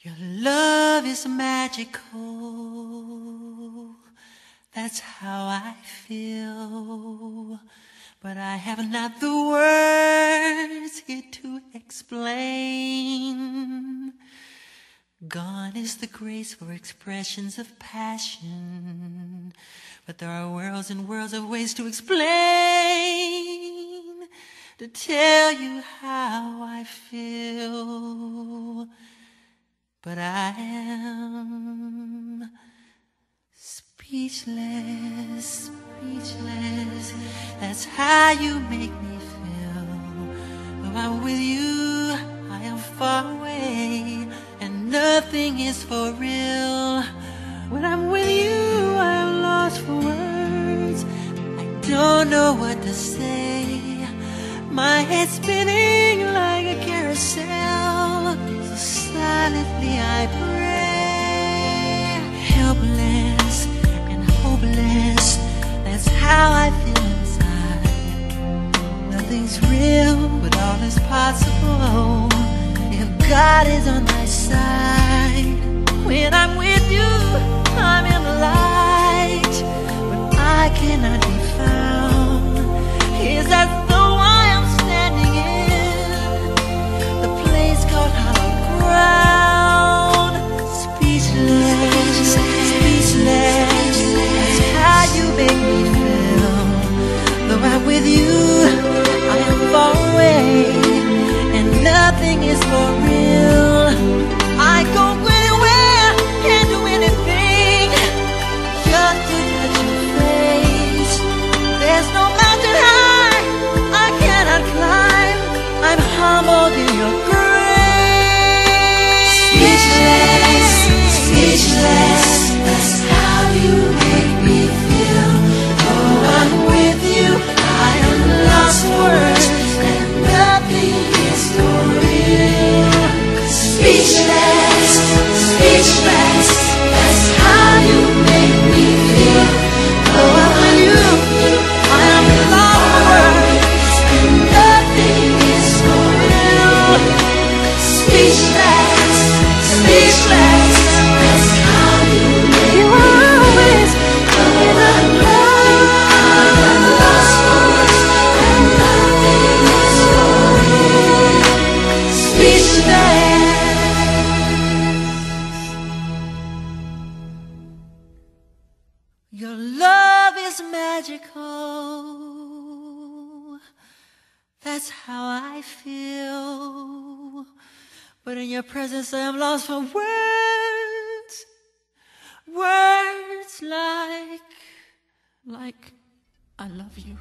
Your love is magical. That's how I feel. But I have not the words here to explain. Gone is the grace for expressions of passion. But there are worlds and worlds of ways to explain. To tell you how I feel. But I am speechless, speechless. That's how you make me feel. Though I'm with you, I am far away, and nothing is for real. When I'm with you, I am lost for words. I don't know what to say. My head's spinning Nothing's real, but all is possible. If God is on my side. When I'm with you, I'm in the light. When I cannot be found, is as though I am standing in the place called hollow ground. Speechless, speechless. That's how you make me feel. Though I'm with you, is for real. I go anywhere, can't do anything, just to touch your face. There's no mountain high I cannot climb. I'm humbled in your grace. Speechless, speechless. Your love is magical. That's how I feel. But in your presence, I am lost for words. Words like, like, I love you.